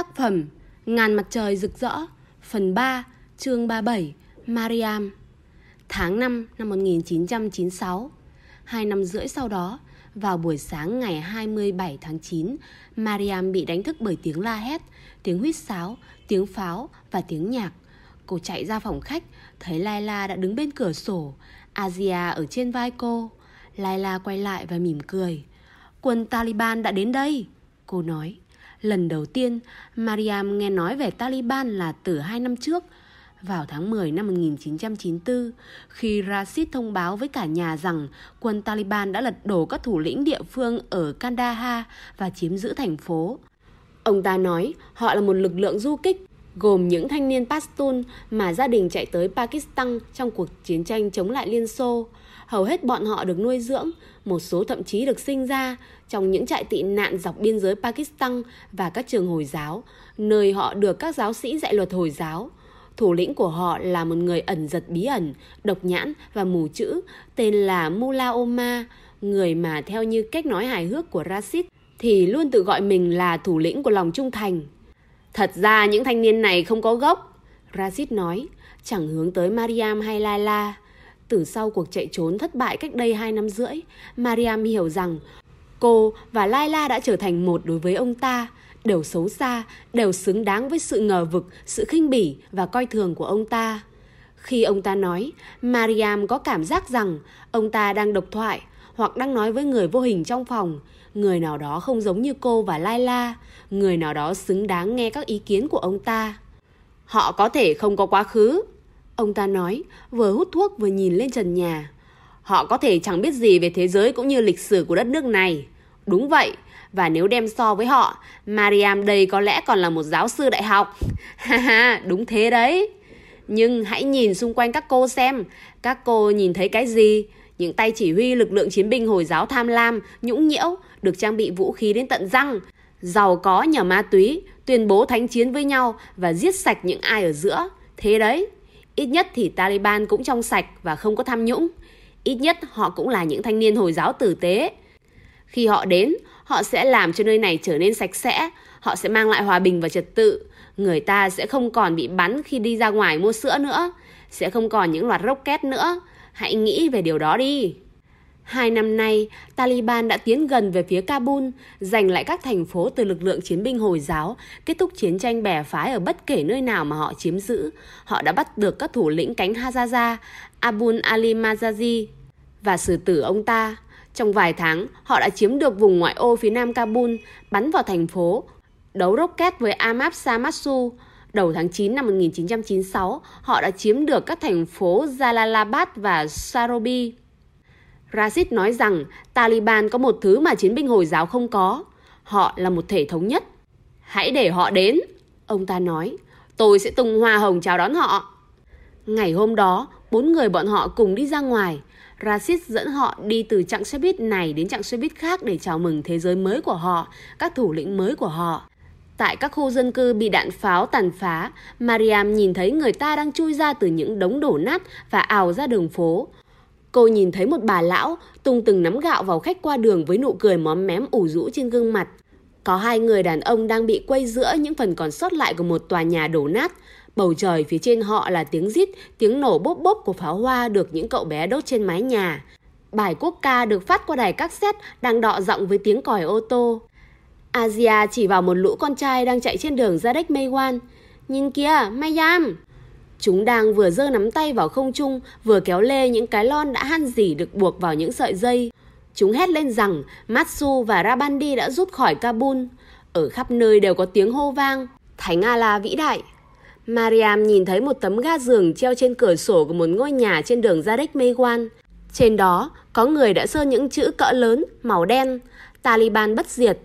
Tác phẩm Ngàn mặt trời rực rỡ, Phần 3 chương 37 Mariam. Tháng 5 năm 1996 Hai năm rưỡi sau đó, Vào buổi sáng ngày 27 tháng 9 Mariam bị đánh thức bởi tiếng la hét, Tiếng huýt sáo, Tiếng pháo và tiếng nhạc. Cô chạy ra phòng khách, Thấy Laila đã đứng bên cửa sổ, Asia ở trên vai cô. Laila quay lại và mỉm cười. Quân Taliban đã đến đây, Cô nói. Lần đầu tiên, Mariam nghe nói về Taliban là từ hai năm trước. Vào tháng 10 năm 1994, khi Rashid thông báo với cả nhà rằng quân Taliban đã lật đổ các thủ lĩnh địa phương ở Kandahar và chiếm giữ thành phố. Ông ta nói họ là một lực lượng du kích gồm những thanh niên Pashtun mà gia đình chạy tới Pakistan trong cuộc chiến tranh chống lại Liên Xô. Hầu hết bọn họ được nuôi dưỡng, một số thậm chí được sinh ra trong những trại tị nạn dọc biên giới Pakistan và các trường Hồi giáo, nơi họ được các giáo sĩ dạy luật Hồi giáo. Thủ lĩnh của họ là một người ẩn giật bí ẩn, độc nhãn và mù chữ, tên là Mullah Omar, người mà theo như cách nói hài hước của Rashid thì luôn tự gọi mình là thủ lĩnh của lòng trung thành. Thật ra những thanh niên này không có gốc, Rashid nói, chẳng hướng tới Mariam hay Laila. Từ sau cuộc chạy trốn thất bại cách đây 2 năm rưỡi, Mariam hiểu rằng cô và Laila đã trở thành một đối với ông ta, đều xấu xa, đều xứng đáng với sự ngờ vực, sự khinh bỉ và coi thường của ông ta. Khi ông ta nói, Mariam có cảm giác rằng ông ta đang độc thoại hoặc đang nói với người vô hình trong phòng, người nào đó không giống như cô và Laila, người nào đó xứng đáng nghe các ý kiến của ông ta. Họ có thể không có quá khứ, Ông ta nói, vừa hút thuốc vừa nhìn lên trần nhà. Họ có thể chẳng biết gì về thế giới cũng như lịch sử của đất nước này. Đúng vậy, và nếu đem so với họ, Mariam đây có lẽ còn là một giáo sư đại học. Ha ha, đúng thế đấy. Nhưng hãy nhìn xung quanh các cô xem, các cô nhìn thấy cái gì? Những tay chỉ huy lực lượng chiến binh Hồi giáo tham lam, nhũng nhiễu, được trang bị vũ khí đến tận răng. Giàu có nhờ ma túy, tuyên bố thánh chiến với nhau và giết sạch những ai ở giữa. Thế đấy, Ít nhất thì Taliban cũng trong sạch và không có tham nhũng. Ít nhất họ cũng là những thanh niên Hồi giáo tử tế. Khi họ đến, họ sẽ làm cho nơi này trở nên sạch sẽ, họ sẽ mang lại hòa bình và trật tự. Người ta sẽ không còn bị bắn khi đi ra ngoài mua sữa nữa, sẽ không còn những loạt rocket nữa. Hãy nghĩ về điều đó đi. Hai năm nay, Taliban đã tiến gần về phía Kabul, giành lại các thành phố từ lực lượng chiến binh Hồi giáo, kết thúc chiến tranh bè phái ở bất kể nơi nào mà họ chiếm giữ. Họ đã bắt được các thủ lĩnh cánh Hazaza, Abul Ali Mazazi và xử tử ông ta. Trong vài tháng, họ đã chiếm được vùng ngoại ô phía nam Kabul, bắn vào thành phố, đấu rocket với Ahmad Samatsu. Đầu tháng 9 năm 1996, họ đã chiếm được các thành phố Jalalabad và Sarobi. Rashid nói rằng Taliban có một thứ mà chiến binh Hồi giáo không có. Họ là một thể thống nhất. Hãy để họ đến, ông ta nói. Tôi sẽ tung hoa hồng chào đón họ. Ngày hôm đó, bốn người bọn họ cùng đi ra ngoài. Rashid dẫn họ đi từ chặng xe buýt này đến chặng xe buýt khác để chào mừng thế giới mới của họ, các thủ lĩnh mới của họ. Tại các khu dân cư bị đạn pháo tàn phá, Mariam nhìn thấy người ta đang chui ra từ những đống đổ nát và ảo ra đường phố. Cô nhìn thấy một bà lão tung từng nắm gạo vào khách qua đường với nụ cười móm mém ủ rũ trên gương mặt. Có hai người đàn ông đang bị quay giữa những phần còn sót lại của một tòa nhà đổ nát. Bầu trời phía trên họ là tiếng rít, tiếng nổ bốp bốp của pháo hoa được những cậu bé đốt trên mái nhà. Bài quốc ca được phát qua đài cassette đang đọ giọng với tiếng còi ô tô. Asia chỉ vào một lũ con trai đang chạy trên đường ra đếch Maywan. Nhìn kìa, Mayam! Chúng đang vừa giơ nắm tay vào không trung, vừa kéo lê những cái lon đã han dỉ được buộc vào những sợi dây. Chúng hét lên rằng Matsu và Rabandi đã rút khỏi Kabul. Ở khắp nơi đều có tiếng hô vang. Thánh Allah vĩ đại. Mariam nhìn thấy một tấm ga giường treo trên cửa sổ của một ngôi nhà trên đường Zadek Maywan. Trên đó có người đã sơn những chữ cỡ lớn, màu đen, Taliban bất diệt.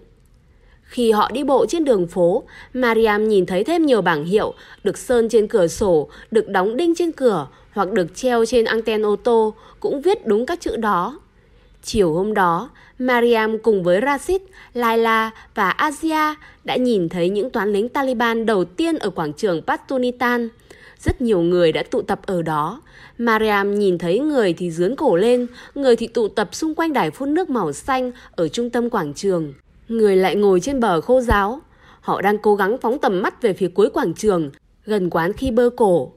Khi họ đi bộ trên đường phố, Mariam nhìn thấy thêm nhiều bảng hiệu được sơn trên cửa sổ, được đóng đinh trên cửa hoặc được treo trên anten ô tô cũng viết đúng các chữ đó. Chiều hôm đó, Mariam cùng với Rashid, Laila và Asia đã nhìn thấy những toán lính Taliban đầu tiên ở quảng trường Pastunitan. Rất nhiều người đã tụ tập ở đó. Mariam nhìn thấy người thì dướn cổ lên, người thì tụ tập xung quanh đài phun nước màu xanh ở trung tâm quảng trường. Người lại ngồi trên bờ khô giáo. Họ đang cố gắng phóng tầm mắt về phía cuối quảng trường, gần quán khi bơ cổ.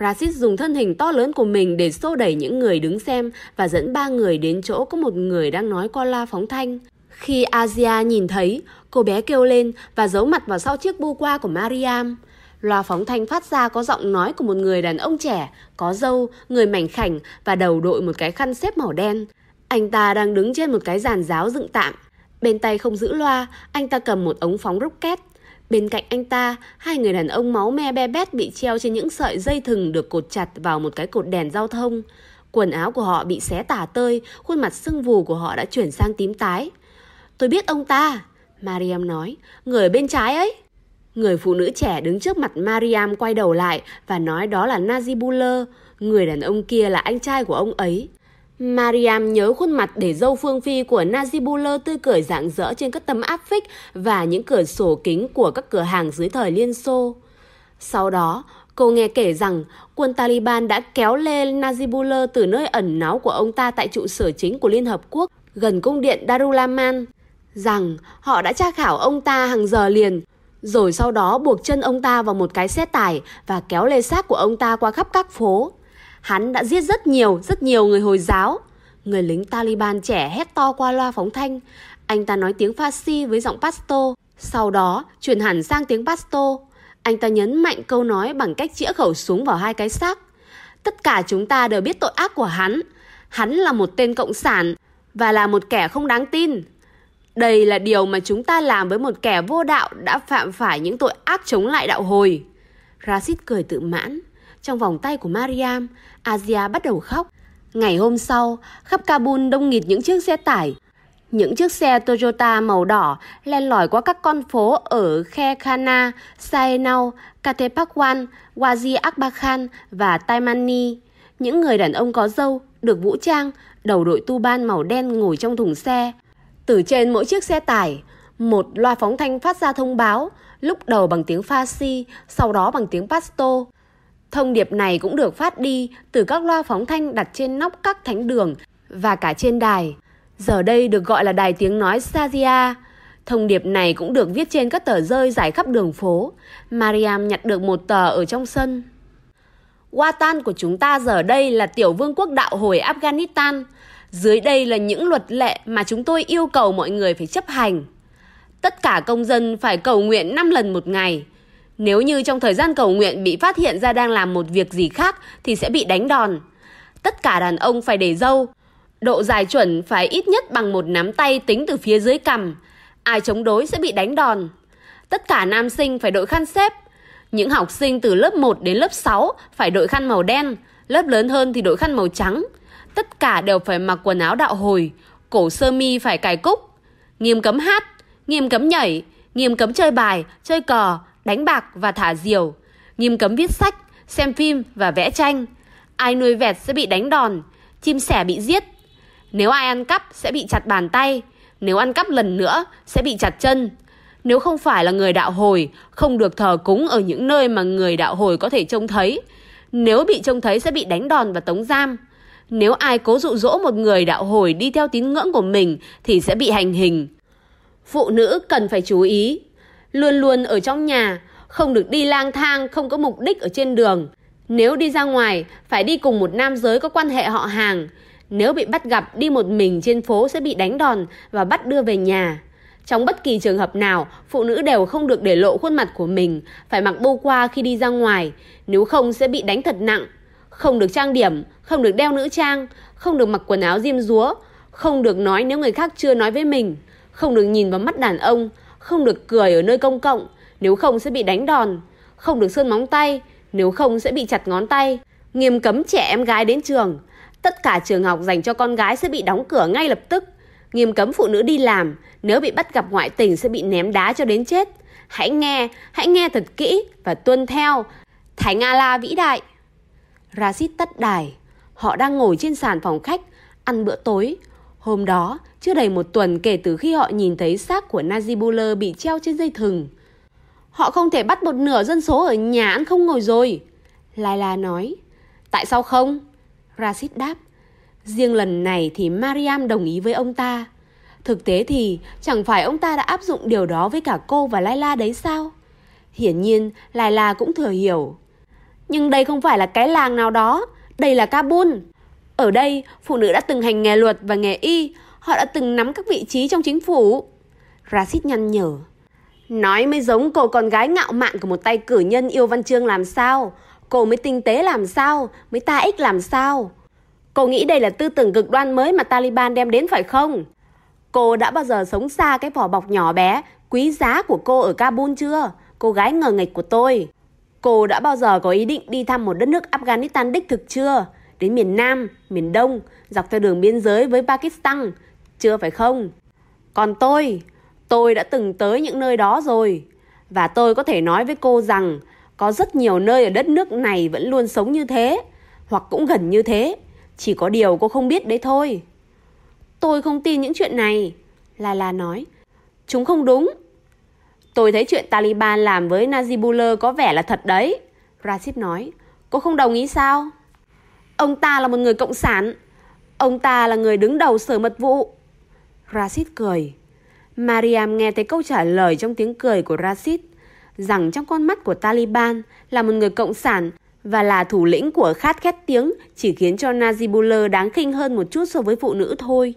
Rashid dùng thân hình to lớn của mình để xô đẩy những người đứng xem và dẫn ba người đến chỗ có một người đang nói qua loa phóng thanh. Khi Asia nhìn thấy, cô bé kêu lên và giấu mặt vào sau chiếc bu qua của Mariam. Loa phóng thanh phát ra có giọng nói của một người đàn ông trẻ, có râu, người mảnh khảnh và đầu đội một cái khăn xếp màu đen. Anh ta đang đứng trên một cái giàn giáo dựng tạm. Bên tay không giữ loa, anh ta cầm một ống phóng rocket. Bên cạnh anh ta, hai người đàn ông máu me be bét bị treo trên những sợi dây thừng được cột chặt vào một cái cột đèn giao thông. Quần áo của họ bị xé tả tơi, khuôn mặt sưng vù của họ đã chuyển sang tím tái. Tôi biết ông ta, Mariam nói, người bên trái ấy. Người phụ nữ trẻ đứng trước mặt Mariam quay đầu lại và nói đó là Nazibullah, người đàn ông kia là anh trai của ông ấy. Mariam nhớ khuôn mặt để dâu phương phi của Najibullah tươi cười rạng rỡ trên các tấm áp phích và những cửa sổ kính của các cửa hàng dưới thời Liên Xô. Sau đó, cô nghe kể rằng quân Taliban đã kéo lên Najibullah từ nơi ẩn náu của ông ta tại trụ sở chính của Liên Hợp Quốc gần cung điện Darulaman, rằng họ đã tra khảo ông ta hàng giờ liền, rồi sau đó buộc chân ông ta vào một cái xe tải và kéo lê xác của ông ta qua khắp các phố. Hắn đã giết rất nhiều, rất nhiều người Hồi giáo. Người lính Taliban trẻ hét to qua loa phóng thanh. Anh ta nói tiếng Farsi với giọng Pasto. Sau đó, chuyển hẳn sang tiếng Pasto. Anh ta nhấn mạnh câu nói bằng cách chĩa khẩu súng vào hai cái xác. Tất cả chúng ta đều biết tội ác của hắn. Hắn là một tên cộng sản và là một kẻ không đáng tin. Đây là điều mà chúng ta làm với một kẻ vô đạo đã phạm phải những tội ác chống lại đạo hồi. Rashid cười tự mãn. Trong vòng tay của Mariam, Asia bắt đầu khóc. Ngày hôm sau, khắp Kabul đông nghịt những chiếc xe tải. Những chiếc xe Toyota màu đỏ len lỏi qua các con phố ở Khe Khana, Saenau, Katepakwan, Wazi Akbar Khan và Taimani. Những người đàn ông có dâu, được vũ trang, đầu đội tu ban màu đen ngồi trong thùng xe. Từ trên mỗi chiếc xe tải, một loa phóng thanh phát ra thông báo, lúc đầu bằng tiếng Farsi, sau đó bằng tiếng Pashto. Thông điệp này cũng được phát đi từ các loa phóng thanh đặt trên nóc các thánh đường và cả trên đài. Giờ đây được gọi là đài tiếng nói Sazia. Thông điệp này cũng được viết trên các tờ rơi dài khắp đường phố. Mariam nhặt được một tờ ở trong sân. Watan của chúng ta giờ đây là tiểu vương quốc đạo hồi Afghanistan. Dưới đây là những luật lệ mà chúng tôi yêu cầu mọi người phải chấp hành. Tất cả công dân phải cầu nguyện 5 lần một ngày. Nếu như trong thời gian cầu nguyện bị phát hiện ra đang làm một việc gì khác thì sẽ bị đánh đòn. Tất cả đàn ông phải để dâu. Độ dài chuẩn phải ít nhất bằng một nắm tay tính từ phía dưới cằm. Ai chống đối sẽ bị đánh đòn. Tất cả nam sinh phải đội khăn xếp. Những học sinh từ lớp 1 đến lớp 6 phải đội khăn màu đen, lớp lớn hơn thì đội khăn màu trắng. Tất cả đều phải mặc quần áo đạo hồi, cổ sơ mi phải cài cúc. Nghiêm cấm hát, nghiêm cấm nhảy, nghiêm cấm chơi bài, chơi cờ, đánh bạc và thả diều, nghiêm cấm viết sách, xem phim và vẽ tranh. Ai nuôi vẹt sẽ bị đánh đòn, chim sẻ bị giết. Nếu ai ăn cắp sẽ bị chặt bàn tay, nếu ăn cắp lần nữa sẽ bị chặt chân. Nếu không phải là người đạo hồi, không được thờ cúng ở những nơi mà người đạo hồi có thể trông thấy. Nếu bị trông thấy sẽ bị đánh đòn và tống giam. Nếu ai cố dụ dỗ một người đạo hồi đi theo tín ngưỡng của mình thì sẽ bị hành hình. Phụ nữ cần phải chú ý luôn luôn ở trong nhà, không được đi lang thang không có mục đích ở trên đường. Nếu đi ra ngoài, phải đi cùng một nam giới có quan hệ họ hàng. Nếu bị bắt gặp đi một mình trên phố sẽ bị đánh đòn và bắt đưa về nhà. Trong bất kỳ trường hợp nào, phụ nữ đều không được để lộ khuôn mặt của mình, phải mặc bô qua khi đi ra ngoài, nếu không sẽ bị đánh thật nặng. Không được trang điểm, không được đeo nữ trang, không được mặc quần áo diêm dúa, không được nói nếu người khác chưa nói với mình, không được nhìn vào mắt đàn ông, không được cười ở nơi công cộng, nếu không sẽ bị đánh đòn, không được sơn móng tay, nếu không sẽ bị chặt ngón tay, nghiêm cấm trẻ em gái đến trường, tất cả trường học dành cho con gái sẽ bị đóng cửa ngay lập tức, nghiêm cấm phụ nữ đi làm, nếu bị bắt gặp ngoại tình sẽ bị ném đá cho đến chết. Hãy nghe, hãy nghe thật kỹ và tuân theo. Thánh A-la vĩ đại. Rashid tắt đài. Họ đang ngồi trên sàn phòng khách, ăn bữa tối. Hôm đó, chưa đầy một tuần kể từ khi họ nhìn thấy xác của Najibullah bị treo trên dây thừng. Họ không thể bắt một nửa dân số ở nhà ăn không ngồi rồi. Laila nói. Tại sao không? Rashid đáp. Riêng lần này thì Mariam đồng ý với ông ta. Thực tế thì chẳng phải ông ta đã áp dụng điều đó với cả cô và Laila đấy sao? Hiển nhiên Laila cũng thừa hiểu. Nhưng đây không phải là cái làng nào đó, đây là Kabul. Ở đây, phụ nữ đã từng hành nghề luật và nghề y, họ đã từng nắm các vị trí trong chính phủ. Rashid nhăn nhở. Nói mới giống cô con gái ngạo mạn của một tay cử nhân yêu văn chương làm sao? Cô mới tinh tế làm sao? Mới ta ích làm sao? Cô nghĩ đây là tư tưởng cực đoan mới mà Taliban đem đến phải không? Cô đã bao giờ sống xa cái vỏ bọc nhỏ bé, quý giá của cô ở Kabul chưa? Cô gái ngờ nghịch của tôi. Cô đã bao giờ có ý định đi thăm một đất nước Afghanistan đích thực chưa? Đến miền Nam, miền Đông, dọc theo đường biên giới với Pakistan. Chưa phải không? Còn tôi, tôi đã từng tới những nơi đó rồi. Và tôi có thể nói với cô rằng có rất nhiều nơi ở đất nước này vẫn luôn sống như thế. Hoặc cũng gần như thế. Chỉ có điều cô không biết đấy thôi. Tôi không tin những chuyện này. Lala nói. Chúng không đúng. Tôi thấy chuyện Taliban làm với Najibullah có vẻ là thật đấy. Rashid nói. Cô không đồng ý sao? Ông ta là một người cộng sản. Ông ta là người đứng đầu sở mật vụ. Rashid cười. Mariam nghe thấy câu trả lời trong tiếng cười của Rashid, rằng trong con mắt của Taliban là một người cộng sản và là thủ lĩnh của khát khét tiếng chỉ khiến cho Najibullah đáng khinh hơn một chút so với phụ nữ thôi.